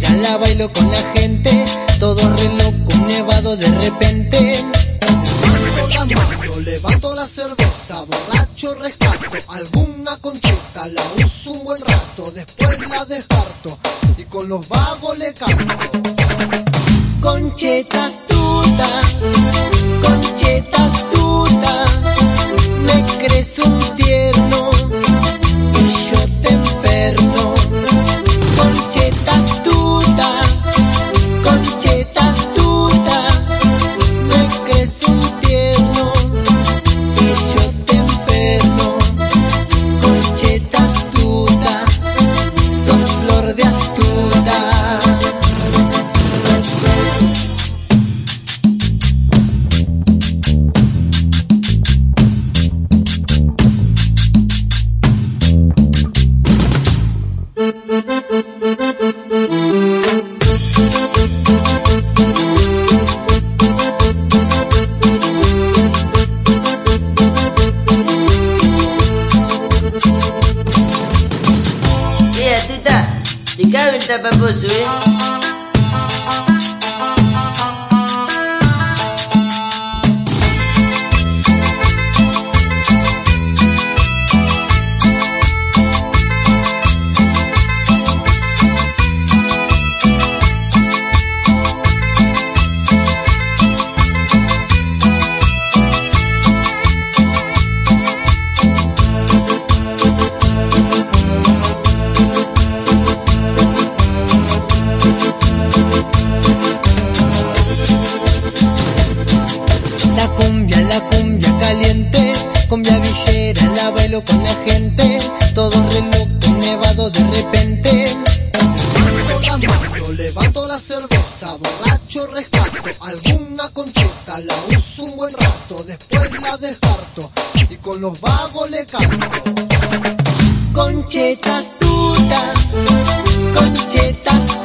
la bailo con la gente, todo re loco, nevado de repente. Levanto, levanto la cerveza, borracho rescato alguna conchita, la uso un buen rato, después la descarto y con los vagos le canto. Conchetas tuta, Calme ta babosouille. La cumbia, la cumbia caliente, cumbia villera, la bailo con la gente, todo re loco, nevado de repente. Levanto, levanto la cerveza, borracho rescato alguna conchita, la uso un buen rato, después la descarto y con los vagos le canto. Conchetas tuta, conchetas